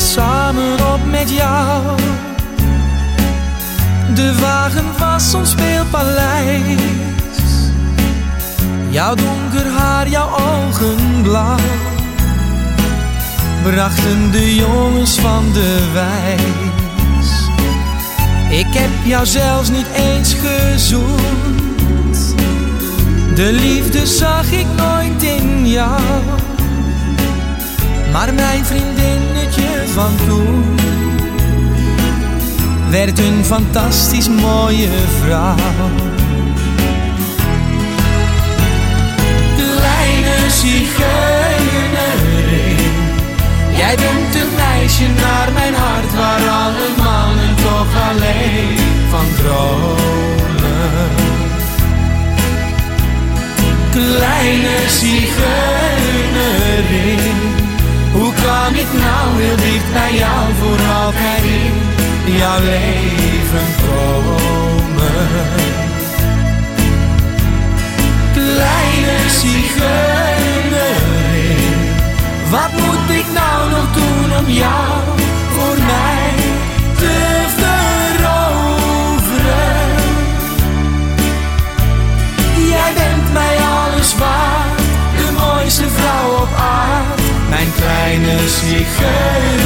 samen op met jou. De wagen was ons speelpaleis. Jouw donker haar, jouw ogen blauw. Brachten de jongens van de wijs. Ik heb jou zelfs niet eens gezoend. De liefde zag ik nooit Maar mijn vriendinnetje van toen werd een fantastisch mooie vrouw. Kleine zigeunerin, jij bent een meisje naar mijn hart waar alle mannen toch alleen van dromen. Kleine zigeunerin, ik nou heel dicht bij jou voor altijd in jouw leven komen? Kleine waard, de